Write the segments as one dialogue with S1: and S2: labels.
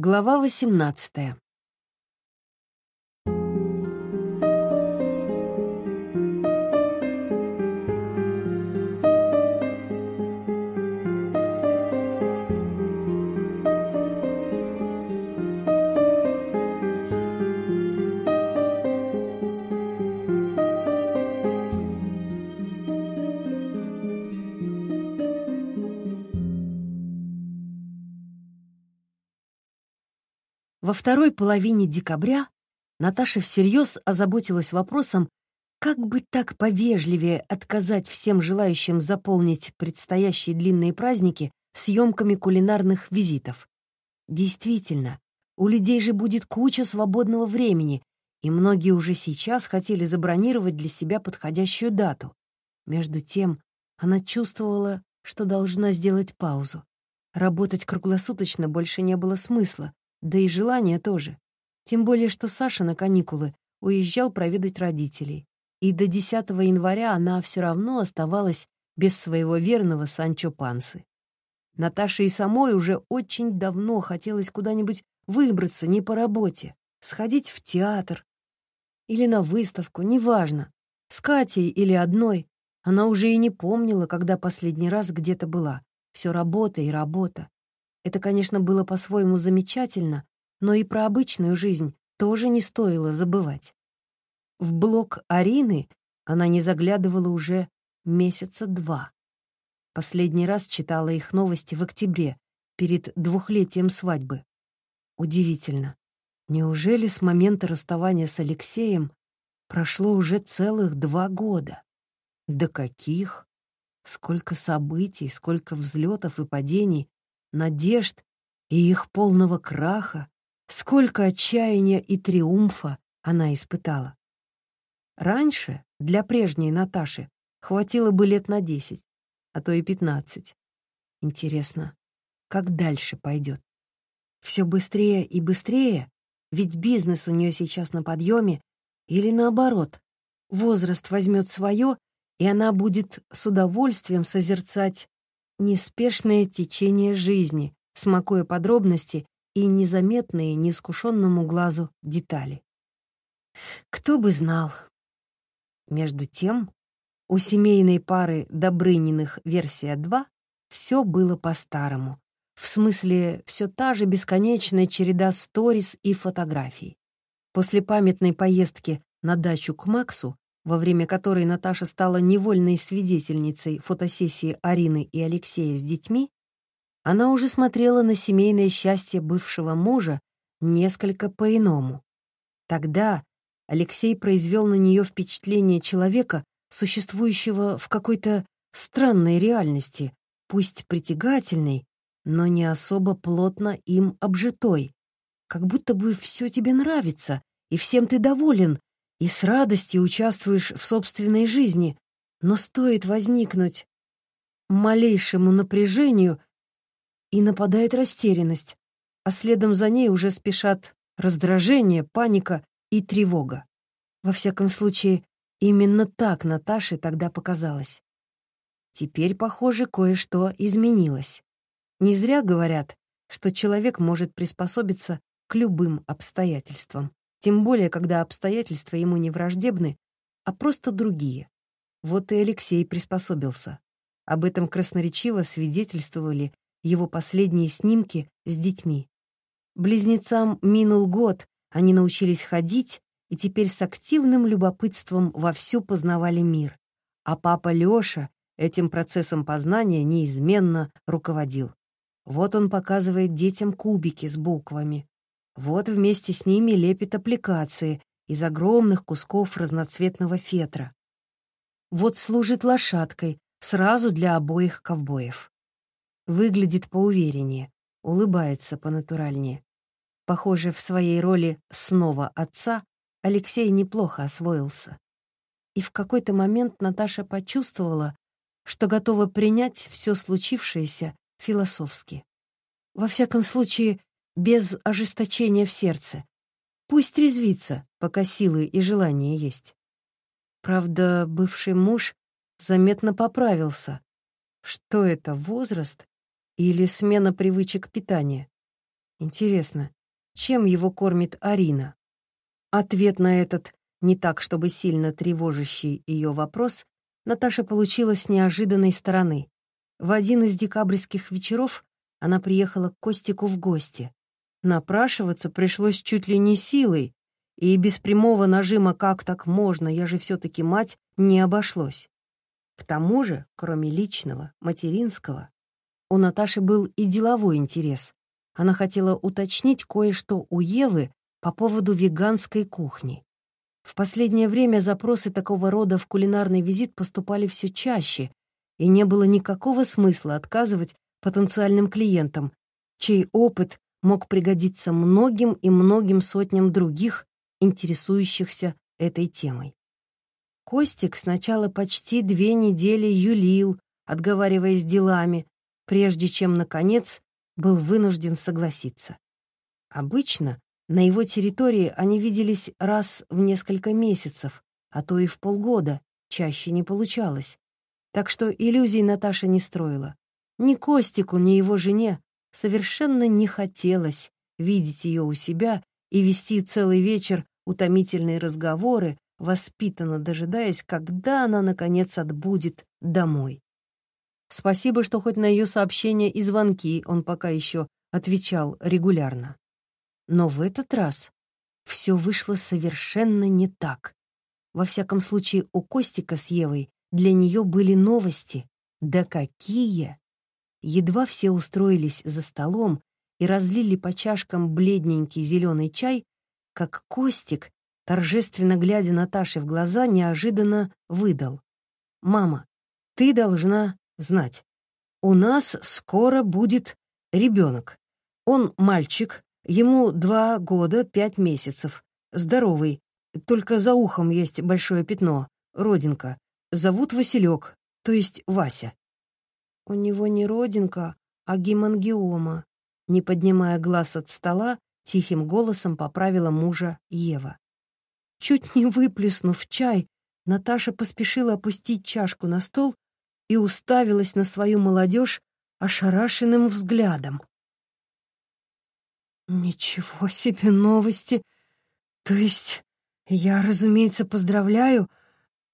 S1: Глава 18. Второй половине декабря Наташа всерьез озаботилась вопросом, как бы так повежливее отказать всем желающим заполнить предстоящие длинные праздники съемками кулинарных визитов. Действительно, у людей же будет куча свободного времени, и многие уже сейчас хотели забронировать для себя подходящую дату. Между тем, она чувствовала, что должна сделать паузу. Работать круглосуточно больше не было смысла, да и желание тоже. Тем более, что Саша на каникулы уезжал проведать родителей. И до 10 января она все равно оставалась без своего верного Санчо Пансы. Наташе и самой уже очень давно хотелось куда-нибудь выбраться не по работе, сходить в театр или на выставку, неважно, с Катей или одной. Она уже и не помнила, когда последний раз где-то была. Все работа и работа. Это, конечно, было по-своему замечательно, но и про обычную жизнь тоже не стоило забывать. В блог Арины она не заглядывала уже месяца два. Последний раз читала их новости в октябре, перед двухлетием свадьбы. Удивительно. Неужели с момента расставания с Алексеем прошло уже целых два года? Да каких? Сколько событий, сколько взлетов и падений, надежд и их полного краха, сколько отчаяния и триумфа она испытала. Раньше для прежней Наташи хватило бы лет на десять, а то и пятнадцать. Интересно, как дальше пойдет? Все быстрее и быстрее, ведь бизнес у нее сейчас на подъеме, или наоборот, возраст возьмет свое, и она будет с удовольствием созерцать неспешное течение жизни, смакуя подробности и незаметные неискушенному глазу детали. Кто бы знал. Между тем, у семейной пары Добрыниных версия 2 все было по-старому. В смысле, все та же бесконечная череда сторис и фотографий. После памятной поездки на дачу к Максу во время которой Наташа стала невольной свидетельницей фотосессии Арины и Алексея с детьми, она уже смотрела на семейное счастье бывшего мужа несколько по-иному. Тогда Алексей произвел на нее впечатление человека, существующего в какой-то странной реальности, пусть притягательной, но не особо плотно им обжитой. Как будто бы все тебе нравится, и всем ты доволен, и с радостью участвуешь в собственной жизни, но стоит возникнуть малейшему напряжению, и нападает растерянность, а следом за ней уже спешат раздражение, паника и тревога. Во всяком случае, именно так Наташе тогда показалось. Теперь, похоже, кое-что изменилось. Не зря говорят, что человек может приспособиться к любым обстоятельствам тем более, когда обстоятельства ему не враждебны, а просто другие. Вот и Алексей приспособился. Об этом красноречиво свидетельствовали его последние снимки с детьми. Близнецам минул год, они научились ходить и теперь с активным любопытством вовсю познавали мир. А папа Лёша этим процессом познания неизменно руководил. Вот он показывает детям кубики с буквами, вот вместе с ними лепит аппликации из огромных кусков разноцветного фетра. Вот служит лошадкой, сразу для обоих ковбоев. Выглядит поувереннее, улыбается понатуральнее. Похоже, в своей роли снова отца Алексей неплохо освоился. И в какой-то момент Наташа почувствовала, что готова принять все случившееся философски. Во всяком случае, без ожесточения в сердце. Пусть резвится, пока силы и желания есть. Правда, бывший муж заметно поправился. Что это, возраст или смена привычек питания? Интересно, чем его кормит Арина? Ответ на этот, не так чтобы сильно тревожащий ее вопрос, Наташа получила с неожиданной стороны. В один из декабрьских вечеров она приехала к Костику в гости. Напрашиваться пришлось чуть ли не силой, и без прямого нажима «как так можно, я же все-таки мать» не обошлось. К тому же, кроме личного, материнского, у Наташи был и деловой интерес. Она хотела уточнить кое-что у Евы по поводу веганской кухни. В последнее время запросы такого рода в кулинарный визит поступали все чаще, и не было никакого смысла отказывать потенциальным клиентам, чей опыт мог пригодиться многим и многим сотням других, интересующихся этой темой. Костик сначала почти две недели юлил, отговариваясь делами, прежде чем, наконец, был вынужден согласиться. Обычно на его территории они виделись раз в несколько месяцев, а то и в полгода, чаще не получалось. Так что иллюзий Наташа не строила. Ни Костику, ни его жене совершенно не хотелось видеть ее у себя и вести целый вечер утомительные разговоры, воспитанно дожидаясь, когда она, наконец, отбудет домой. Спасибо, что хоть на ее сообщения и звонки он пока еще отвечал регулярно. Но в этот раз все вышло совершенно не так. Во всяком случае, у Костика с Евой для нее были новости. Да какие! Едва все устроились за столом и разлили по чашкам бледненький зеленый чай, как Костик, торжественно глядя Наташе в глаза, неожиданно выдал. «Мама, ты должна знать. У нас скоро будет ребенок. Он мальчик, ему два года пять месяцев, здоровый, только за ухом есть большое пятно, родинка. Зовут Василек, то есть Вася. У него не родинка, а гемангиома. Не поднимая глаз от стола, тихим голосом поправила мужа Ева. Чуть не выплеснув чай, Наташа поспешила опустить чашку на стол и уставилась на свою молодежь ошарашенным взглядом. «Ничего себе новости! То есть я, разумеется, поздравляю,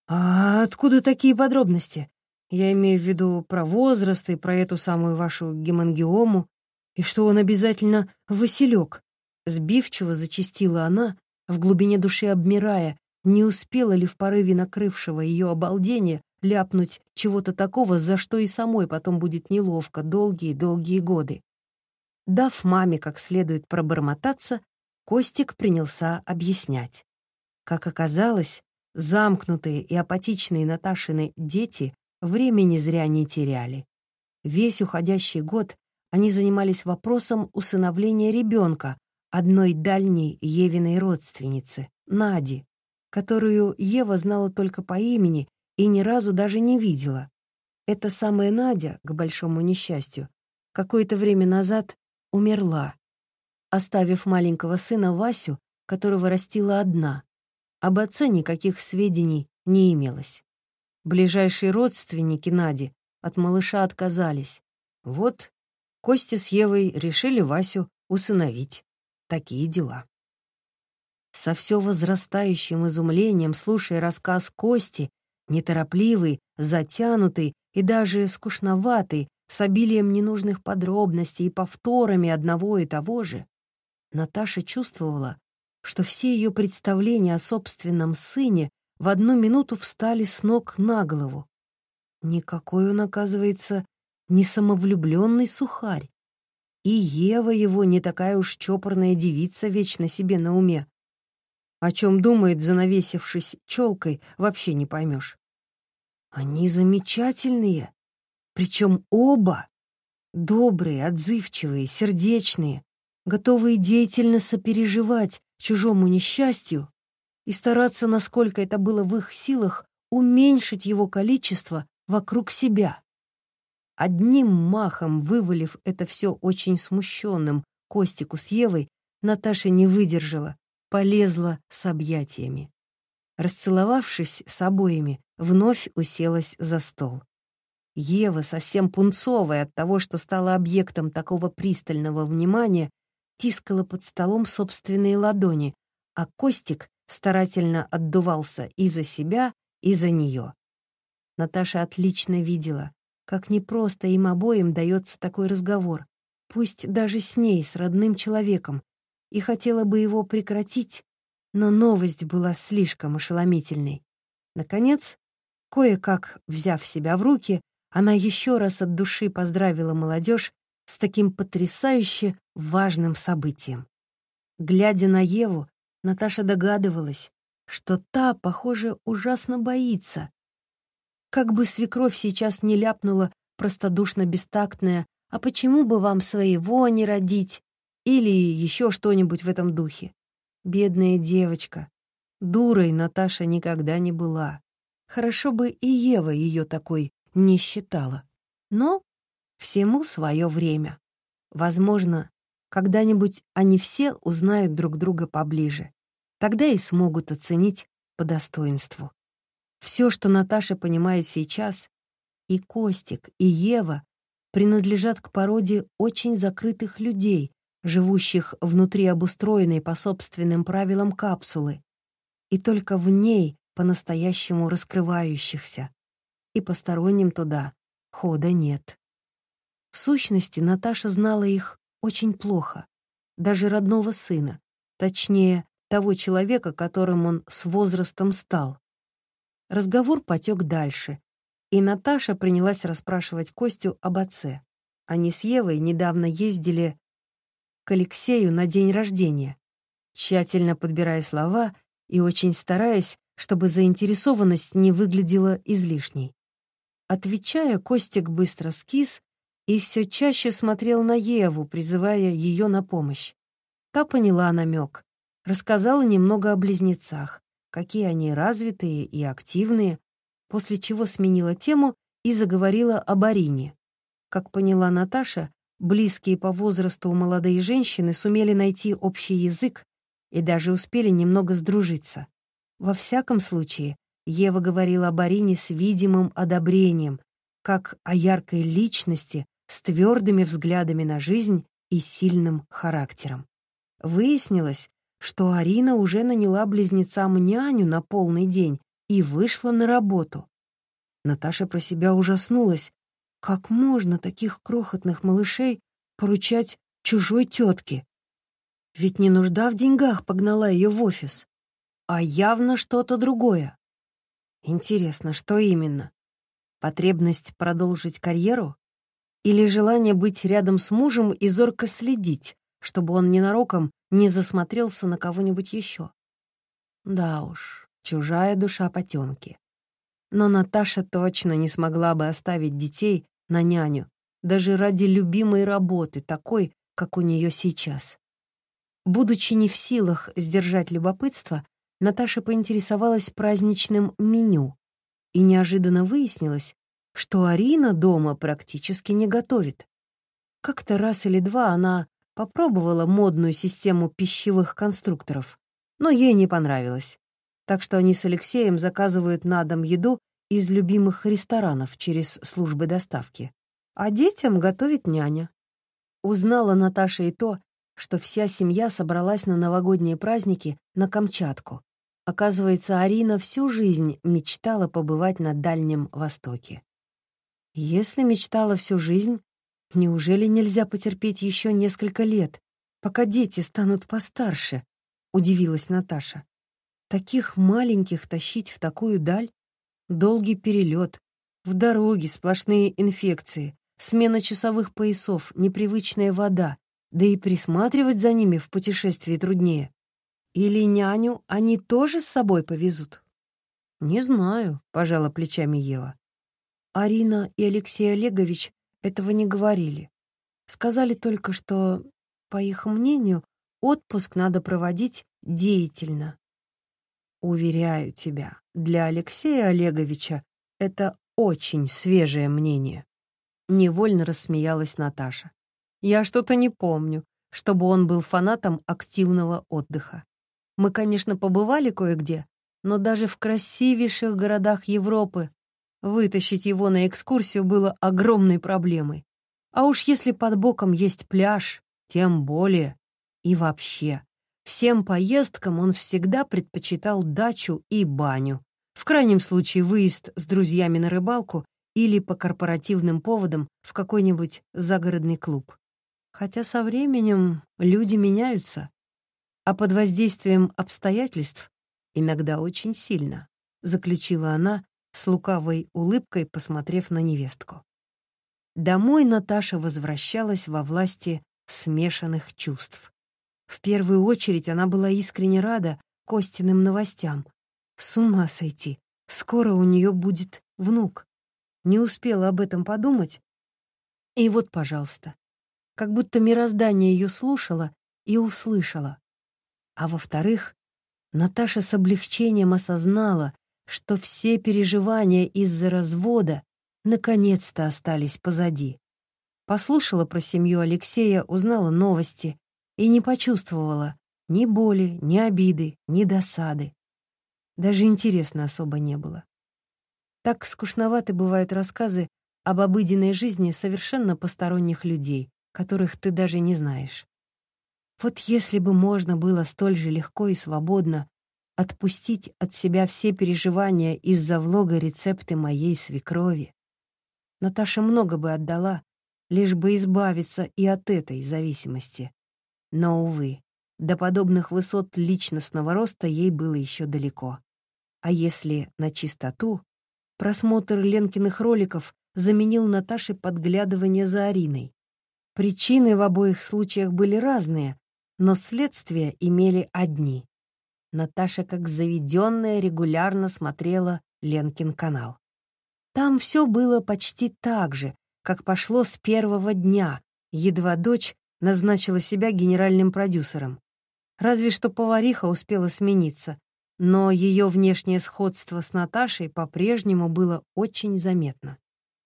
S1: а откуда такие подробности? Я имею в виду про возраст и про эту самую вашу гемангиому, и что он обязательно Василек. Сбивчиво зачастила она, в глубине души обмирая, не успела ли в порыве накрывшего ее обалдения ляпнуть чего-то такого, за что и самой потом будет неловко долгие-долгие годы. Дав маме как следует пробормотаться, Костик принялся объяснять. Как оказалось, Замкнутые и апатичные Наташины дети времени зря не теряли. Весь уходящий год они занимались вопросом усыновления ребенка одной дальней Евиной родственницы, Нади, которую Ева знала только по имени и ни разу даже не видела. Эта самая Надя, к большому несчастью, какое-то время назад умерла, оставив маленького сына Васю, которого растила одна, об отце никаких сведений не имелось. Ближайшие родственники Нади от малыша отказались. Вот Костя с Евой решили Васю усыновить. Такие дела. Со все возрастающим изумлением, слушая рассказ Кости, неторопливый, затянутый и даже скучноватый, с обилием ненужных подробностей и повторами одного и того же, Наташа чувствовала, что все ее представления о собственном сыне в одну минуту встали с ног на голову. Никакой он, оказывается, не самовлюбленный сухарь. И Ева его не такая уж чопорная девица вечно себе на уме. О чем думает, занавесившись челкой, вообще не поймешь. Они замечательные, причем оба. Добрые, отзывчивые, сердечные, готовые деятельно сопереживать чужому несчастью и стараться, насколько это было в их силах, уменьшить его количество вокруг себя. Одним махом вывалив это все очень смущенным Костику с Евой, Наташа не выдержала, полезла с объятиями. Расцеловавшись с обоими, вновь уселась за стол. Ева, совсем пунцовая от того, что стала объектом такого пристального внимания, тискала под столом собственные ладони, а Костик старательно отдувался и за себя, и за нее. Наташа отлично видела, как непросто им обоим дается такой разговор, пусть даже с ней, с родным человеком, и хотела бы его прекратить, но новость была слишком ошеломительной. Наконец, кое-как взяв себя в руки, она еще раз от души поздравила молодежь с таким потрясающе важным событием. Глядя на Еву, Наташа догадывалась, что та, похоже, ужасно боится. Как бы свекровь сейчас не ляпнула простодушно-бестактная «А почему бы вам своего не родить?» или еще что-нибудь в этом духе. Бедная девочка. Дурой Наташа никогда не была. Хорошо бы и Ева ее такой не считала. Но всему свое время. Возможно, когда-нибудь они все узнают друг друга поближе. Тогда и смогут оценить по достоинству. Все, что Наташа понимает сейчас, и Костик, и Ева принадлежат к породе очень закрытых людей, живущих внутри обустроенной по собственным правилам капсулы, и только в ней по-настоящему раскрывающихся, и посторонним туда хода нет. В сущности, Наташа знала их очень плохо, даже родного сына, точнее, того человека, которым он с возрастом стал. Разговор потек дальше, и Наташа принялась расспрашивать Костю об отце. Они с Евой недавно ездили к Алексею на день рождения, тщательно подбирая слова и очень стараясь, чтобы заинтересованность не выглядела излишней. Отвечая, Костик быстро скис и все чаще смотрел на Еву, призывая ее на помощь. Та поняла намек, рассказала немного о близнецах, какие они развитые и активные, после чего сменила тему и заговорила об Арине. Как поняла Наташа, близкие по возрасту молодые женщины сумели найти общий язык и даже успели немного сдружиться. Во всяком случае, Ева говорила об Арине с видимым одобрением, как о яркой личности, с твердыми взглядами на жизнь и сильным характером. Выяснилось, что Арина уже наняла близнецам няню на полный день и вышла на работу. Наташа про себя ужаснулась. Как можно таких крохотных малышей поручать чужой тетке? Ведь не нужда в деньгах погнала ее в офис, а явно что-то другое. Интересно, что именно? Потребность продолжить карьеру? Или желание быть рядом с мужем и зорко следить, чтобы он ненароком не засмотрелся на кого-нибудь еще? Да уж, чужая душа потемки. Но Наташа точно не смогла бы оставить детей на няню, даже ради любимой работы, такой, как у нее сейчас. Будучи не в силах сдержать любопытство, Наташа поинтересовалась праздничным меню, и неожиданно выяснилось, что Арина дома практически не готовит. Как-то раз или два она попробовала модную систему пищевых конструкторов, но ей не понравилось. Так что они с Алексеем заказывают на дом еду из любимых ресторанов через службы доставки. А детям готовит няня. Узнала Наташа и то, что вся семья собралась на новогодние праздники на Камчатку. Оказывается, Арина всю жизнь мечтала побывать на Дальнем Востоке. Если мечтала всю жизнь, неужели нельзя потерпеть еще несколько лет, пока дети станут постарше? Удивилась Наташа. Таких маленьких тащить в такую даль? Долгий перелет, в дороге сплошные инфекции, смена часовых поясов, непривычная вода, да и присматривать за ними в путешествии труднее. Или няню они тоже с собой повезут? Не знаю, пожала плечами Ева. Арина и Алексей Олегович этого не говорили. Сказали только, что, по их мнению, отпуск надо проводить деятельно. Уверяю тебя, для Алексея Олеговича это очень свежее мнение. Невольно рассмеялась Наташа. Я что-то не помню, чтобы он был фанатом активного отдыха. Мы, конечно, побывали кое-где, но даже в красивейших городах Европы Вытащить его на экскурсию было огромной проблемой. А уж если под боком есть пляж, тем более. И вообще, всем поездкам он всегда предпочитал дачу и баню. В крайнем случае выезд с друзьями на рыбалку или по корпоративным поводам в какой-нибудь загородный клуб. Хотя со временем люди меняются, а под воздействием обстоятельств иногда очень сильно, заключила она с лукавой улыбкой, посмотрев на невестку. Домой Наташа возвращалась во власти смешанных чувств. В первую очередь она была искренне рада Костиным новостям. С ума сойти, скоро у нее будет внук. Не успела об этом подумать. И вот, пожалуйста, как будто мироздание ее слушало и услышало. А во-вторых, Наташа с облегчением осознала, что все переживания из-за развода наконец-то остались позади. Послушала про семью Алексея, узнала новости и не почувствовала ни боли, ни обиды, ни досады. Даже интересно особо не было. Так скучноваты бывают рассказы об обыденной жизни совершенно посторонних людей, которых ты даже не знаешь. Вот если бы можно было столь же легко и свободно отпустить от себя все переживания из-за влога рецепты моей свекрови. Наташа много бы отдала, лишь бы избавиться и от этой зависимости. Но, увы, до подобных высот личностного роста ей было еще далеко. А если на чистоту, просмотр Ленкиных роликов заменил Наташе подглядывание за Ариной. Причины в обоих случаях были разные, но следствия имели одни. Наташа, как заведенная, регулярно смотрела Ленкин канал. Там все было почти так же, как пошло с первого дня, едва дочь назначила себя генеральным продюсером. Разве что повариха успела смениться, но ее внешнее сходство с Наташей по-прежнему было очень заметно.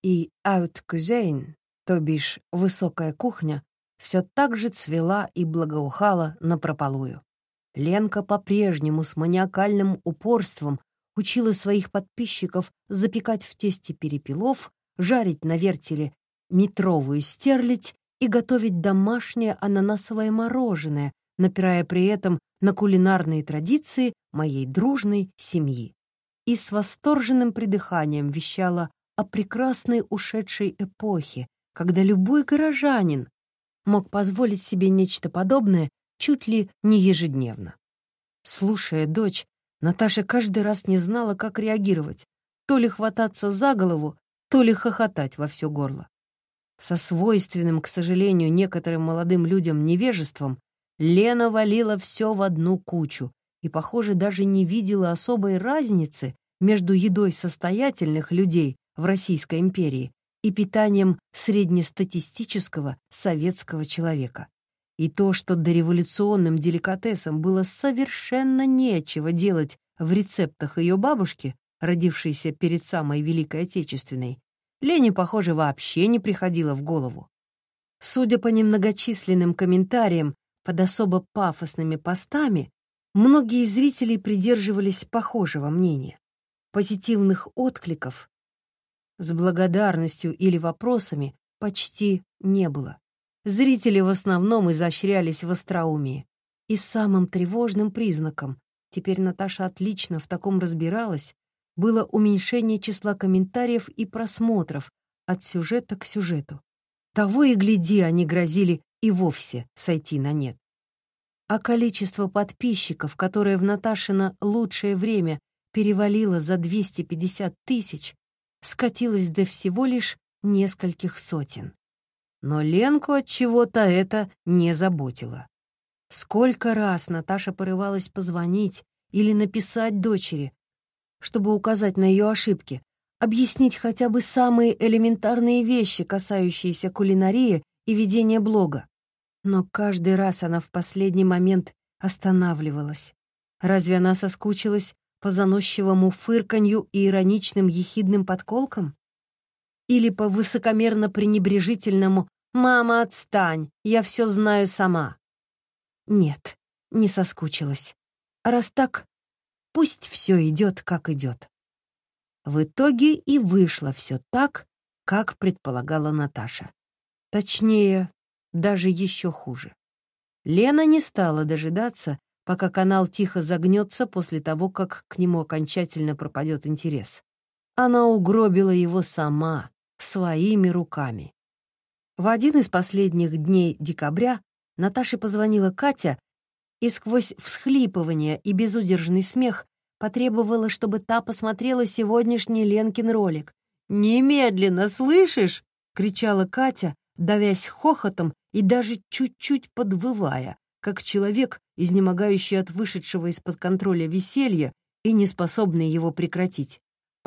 S1: И «Аут Кузейн», то бишь «Высокая кухня», все так же цвела и благоухала напропалую. Ленка по-прежнему с маниакальным упорством учила своих подписчиков запекать в тесте перепелов, жарить на вертеле метровую стерлядь и готовить домашнее ананасовое мороженое, напирая при этом на кулинарные традиции моей дружной семьи. И с восторженным придыханием вещала о прекрасной ушедшей эпохе, когда любой горожанин мог позволить себе нечто подобное чуть ли не ежедневно. Слушая дочь, Наташа каждый раз не знала, как реагировать, то ли хвататься за голову, то ли хохотать во все горло. Со свойственным, к сожалению, некоторым молодым людям невежеством Лена валила все в одну кучу и, похоже, даже не видела особой разницы между едой состоятельных людей в Российской империи и питанием среднестатистического советского человека. И то, что дореволюционным деликатесом было совершенно нечего делать в рецептах ее бабушки, родившейся перед самой Великой Отечественной, Лене, похоже, вообще не приходило в голову. Судя по немногочисленным комментариям под особо пафосными постами, многие зрители придерживались похожего мнения. Позитивных откликов с благодарностью или вопросами почти не было. Зрители в основном изощрялись в остроумии. И самым тревожным признаком, теперь Наташа отлично в таком разбиралась, было уменьшение числа комментариев и просмотров от сюжета к сюжету. Того и гляди, они грозили и вовсе сойти на нет. А количество подписчиков, которое в Наташино лучшее время перевалило за 250 тысяч, скатилось до всего лишь нескольких сотен. Но Ленку от чего-то это не заботило. Сколько раз Наташа порывалась позвонить или написать дочери, чтобы указать на ее ошибки, объяснить хотя бы самые элементарные вещи, касающиеся кулинарии и ведения блога. Но каждый раз она в последний момент останавливалась. Разве она соскучилась по заносчивому фырканью и ироничным ехидным подколкам? Или по высокомерно-пренебрежительному «Мама, отстань, я все знаю сама». Нет, не соскучилась. Раз так, пусть все идет, как идет. В итоге и вышло все так, как предполагала Наташа. Точнее, даже еще хуже. Лена не стала дожидаться, пока канал тихо загнется после того, как к нему окончательно пропадет интерес. Она угробила его сама, своими руками. В один из последних дней декабря Наташе позвонила Катя и сквозь всхлипывание и безудержный смех потребовала, чтобы та посмотрела сегодняшний Ленкин ролик. «Немедленно, слышишь?» — кричала Катя, давясь хохотом и даже чуть-чуть подвывая, как человек, изнемогающий от вышедшего из-под контроля веселья и не способный его прекратить.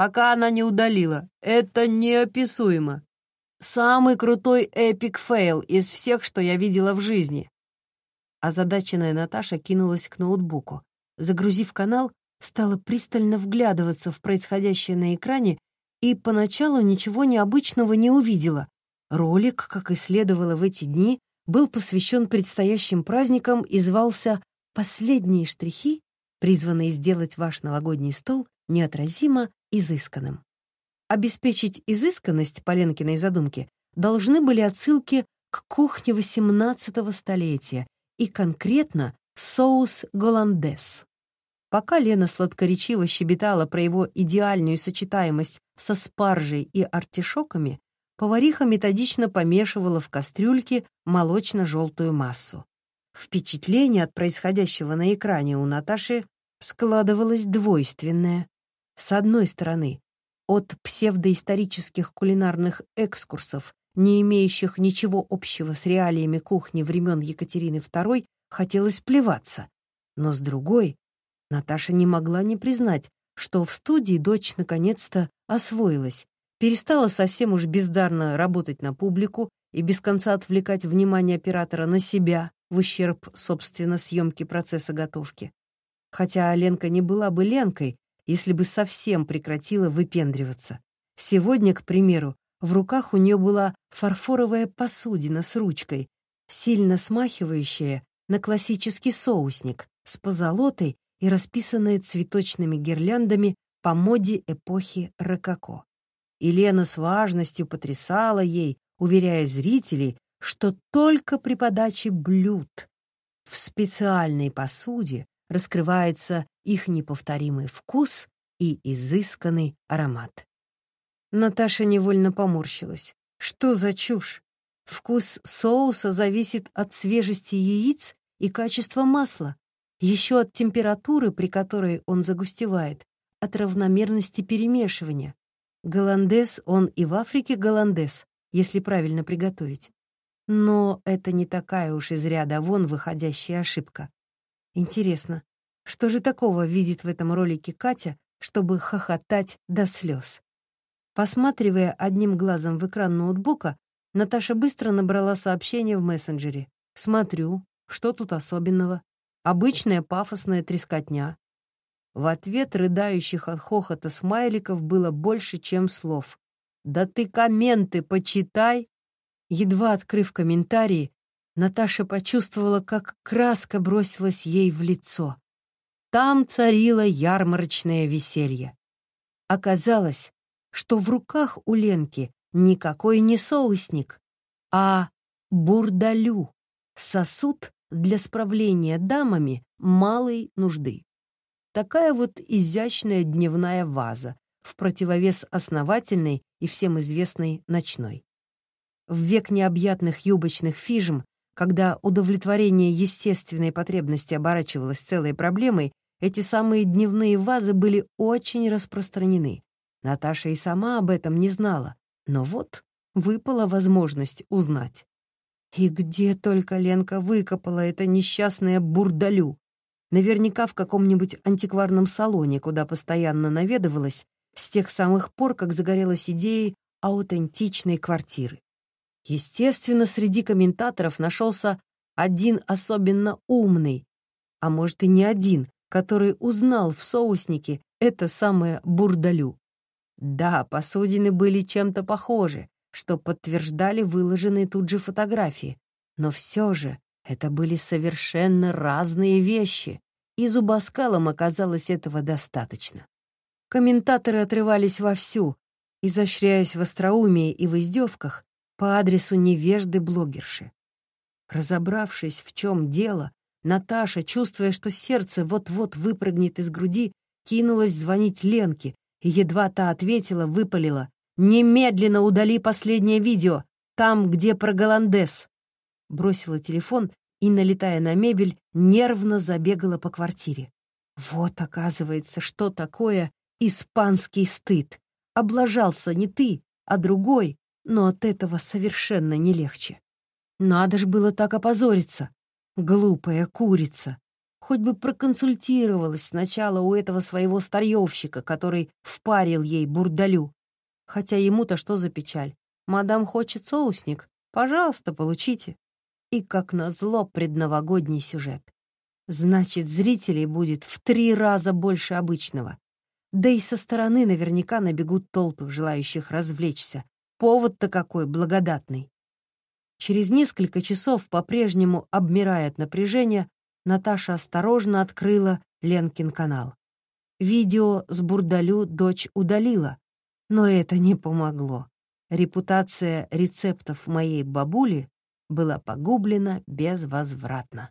S1: Пока она не удалила. Это неописуемо. Самый крутой epic fail из всех, что я видела в жизни. Озадаченная Наташа кинулась к ноутбуку. Загрузив канал, стала пристально вглядываться в происходящее на экране и поначалу ничего необычного не увидела. Ролик, как и следовало в эти дни, был посвящен предстоящим праздникам и звался «Последние штрихи, призванные сделать ваш новогодний стол неотразимо изысканным». Обеспечить изысканность по Ленкиной задумке должны были отсылки к кухне XVIII столетия и конкретно соус голландес. Пока Лена сладкоречиво щебетала про его идеальную сочетаемость со спаржей и артишоками, повариха методично помешивала в кастрюльке молочно-желтую массу. Впечатление от происходящего на экране у Наташи складывалось двойственное. С одной стороны, от псевдоисторических кулинарных экскурсов не имеющих ничего общего с реалиями кухни времен Екатерины II, хотелось плеваться. Но с другой, Наташа не могла не признать, что в студии дочь наконец-то освоилась, перестала совсем уж бездарно работать на публику и без конца отвлекать внимание оператора на себя в ущерб, собственно, съемки процесса готовки. Хотя Ленка не была бы Ленкой, если бы совсем прекратила выпендриваться. Сегодня, к примеру, в руках у нее была фарфоровая посудина с ручкой, сильно смахивающая на классический соусник с позолотой и расписанная цветочными гирляндами по моде эпохи рококо. И Лена с важностью потрясала ей, уверяя зрителей, что только при подаче блюд в специальной посуде раскрывается их неповторимый вкус и изысканный аромат. Наташа невольно поморщилась. Что за чушь? Вкус соуса зависит от свежести яиц и качества масла, еще от температуры, при которой он загустевает, от равномерности перемешивания. Голландес он и в Африке голландес, если правильно приготовить. Но это не такая уж из ряда вон выходящая ошибка. Интересно, что же такого видит в этом ролике Катя, чтобы хохотать до слез? Посматривая одним глазом в экран ноутбука, Наташа быстро набрала сообщение в мессенджере. «Смотрю. Что тут особенного? Обычная пафосная трескотня». В ответ рыдающих от хохота смайликов было больше, чем слов. «Да ты комменты почитай!» Едва открыв комментарии, Наташа почувствовала, как краска бросилась ей в лицо. Там царило ярмарочное веселье. Оказалось, что в руках у Ленки никакой не соусник, а бурдалю, сосуд для справления дамами малой нужды. Такая вот изящная дневная ваза в противовес основательной и всем известной ночной. В век необъятных юбочных фижм, когда удовлетворение естественной потребности оборачивалось целой проблемой, эти самые дневные вазы были очень распространены. Наташа и сама об этом не знала, но вот выпала возможность узнать. И где только Ленка выкопала это несчастное бурдалю? Наверняка в каком-нибудь антикварном салоне, куда постоянно наведывалась, с тех самых пор, как загорелась идеей аутентичной квартиры. Естественно, среди комментаторов нашелся один особенно умный, а может и не один, который узнал в соуснике это самое бурдалю. Да, посудины были чем-то похожи, что подтверждали выложенные тут же фотографии. Но все же это были совершенно разные вещи, и зубоскалам оказалось этого достаточно. Комментаторы отрывались вовсю, изощряясь в остроумии и в издевках по адресу невежды блогерши. Разобравшись, в чем дело, Наташа, чувствуя, что сердце вот-вот выпрыгнет из груди, кинулась звонить Ленке, и едва та ответила, выпалила. «Немедленно удали последнее видео, там, где про голландес!» Бросила телефон и, налетая на мебель, нервно забегала по квартире. Вот, оказывается, что такое испанский стыд. Облажался не ты, а другой, но от этого совершенно не легче. Надо ж было так опозориться. Глупая курица. Хоть бы проконсультировалась сначала у этого своего старьевщика, который впарил ей бурдалю. Хотя ему-то что за печаль? Мадам хочет соусник? Пожалуйста, получите. И, как назло, предновогодний сюжет. Значит, зрителей будет в три раза больше обычного. Да и со стороны наверняка набегут толпы, желающих развлечься. Повод-то какой благодатный. Через несколько часов, по-прежнему обмирая от напряжения, Наташа осторожно открыла Ленкин канал. Видео с бурдалю дочь удалила, но это не помогло. Репутация рецептов моей бабули была погублена безвозвратно.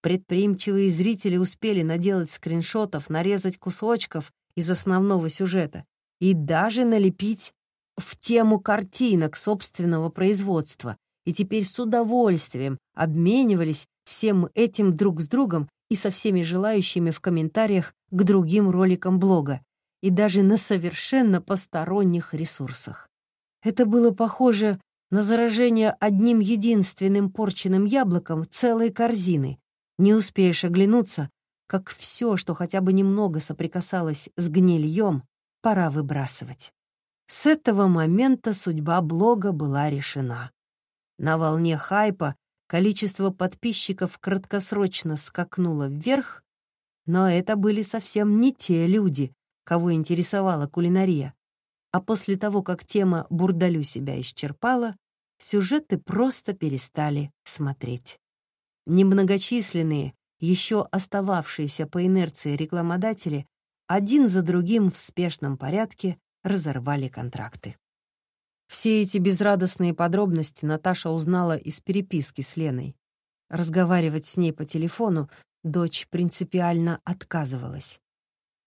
S1: Предприимчивые зрители успели наделать скриншотов, нарезать кусочков из основного сюжета и даже налепить в тему картинок собственного производства, и теперь с удовольствием обменивались всем этим друг с другом и со всеми желающими в комментариях к другим роликам блога, и даже на совершенно посторонних ресурсах. Это было похоже на заражение одним единственным порченным яблоком целой корзины. Не успеешь оглянуться, как все, что хотя бы немного соприкасалось с гнильем, пора выбрасывать. С этого момента судьба блога была решена. На волне хайпа количество подписчиков краткосрочно скакнуло вверх, но это были совсем не те люди, кого интересовала кулинария. А после того, как тема бурдалю себя исчерпала, сюжеты просто перестали смотреть. Немногочисленные, еще остававшиеся по инерции рекламодатели один за другим в спешном порядке разорвали контракты. Все эти безрадостные подробности Наташа узнала из переписки с Леной. Разговаривать с ней по телефону дочь принципиально отказывалась.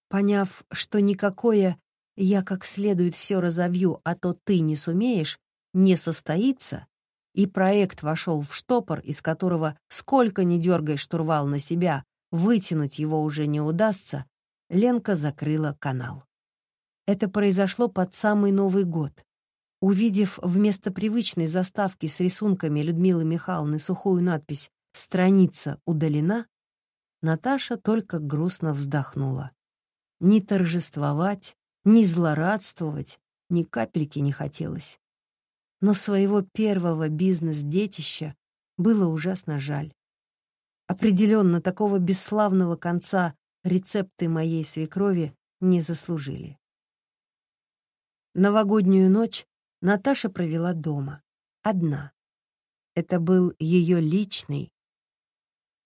S1: Поняв, что никакое «я как следует все разовью, а то ты не сумеешь» не состоится, и проект вошел в штопор, из которого, сколько ни дергай штурвал на себя, вытянуть его уже не удастся, Ленка закрыла канал. Это произошло под самый Новый год. Увидев вместо привычной заставки с рисунками Людмилы Михайловны сухую надпись «Страница удалена», Наташа только грустно вздохнула. Ни торжествовать, ни злорадствовать ни капельки не хотелось. Но своего первого бизнес-детища было ужасно жаль. Определенно, такого бесславного конца рецепты моей свекрови не заслужили. Новогоднюю ночь Наташа провела дома, одна. Это был ее личный,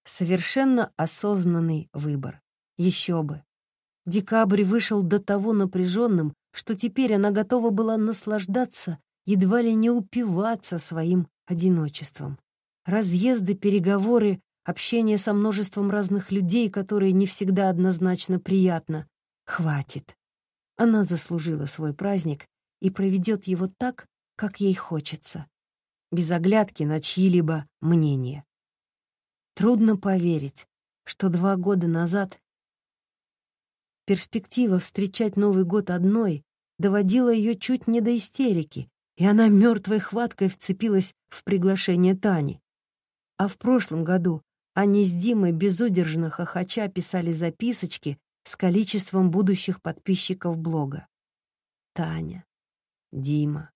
S1: совершенно осознанный выбор. Еще бы. Декабрь вышел до того напряженным, что теперь она готова была наслаждаться, едва ли не упиваться своим одиночеством. Разъезды, переговоры, общение со множеством разных людей, которые не всегда однозначно приятно. Хватит. Она заслужила свой праздник и проведет его так, как ей хочется, без оглядки на чьи-либо мнения. Трудно поверить, что два года назад перспектива встречать Новый год одной доводила ее чуть не до истерики, и она мертвой хваткой вцепилась в приглашение Тани. А в прошлом году они с Димой безудержно хохоча писали записочки с количеством будущих подписчиков блога. Таня, Дима.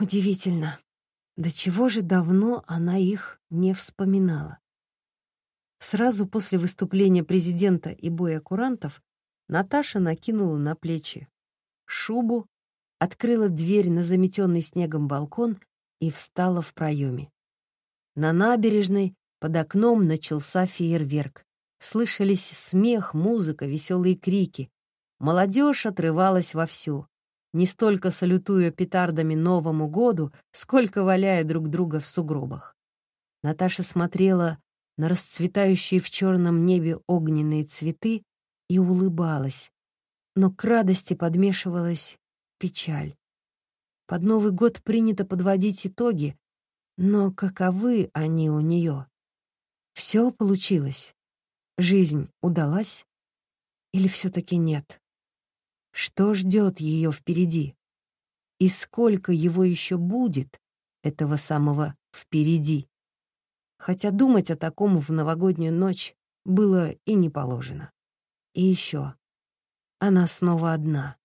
S1: Удивительно, до чего же давно она их не вспоминала. Сразу после выступления президента и боя курантов Наташа накинула на плечи шубу, открыла дверь на заметенный снегом балкон и встала в проеме. На набережной под окном начался фейерверк. Слышались смех, музыка, веселые крики. Молодежь отрывалась вовсю не столько салютуя петардами Новому году, сколько валяя друг друга в сугробах. Наташа смотрела на расцветающие в черном небе огненные цветы и улыбалась, но к радости подмешивалась печаль. Под Новый год принято подводить итоги, но каковы они у нее? Все получилось? Жизнь удалась? Или все-таки нет? Что ждет ее впереди? И сколько его еще будет, этого самого впереди? Хотя думать о таком в новогоднюю ночь было и не положено. И еще. Она снова одна.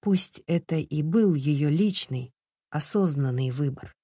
S1: Пусть это и был ее личный, осознанный выбор.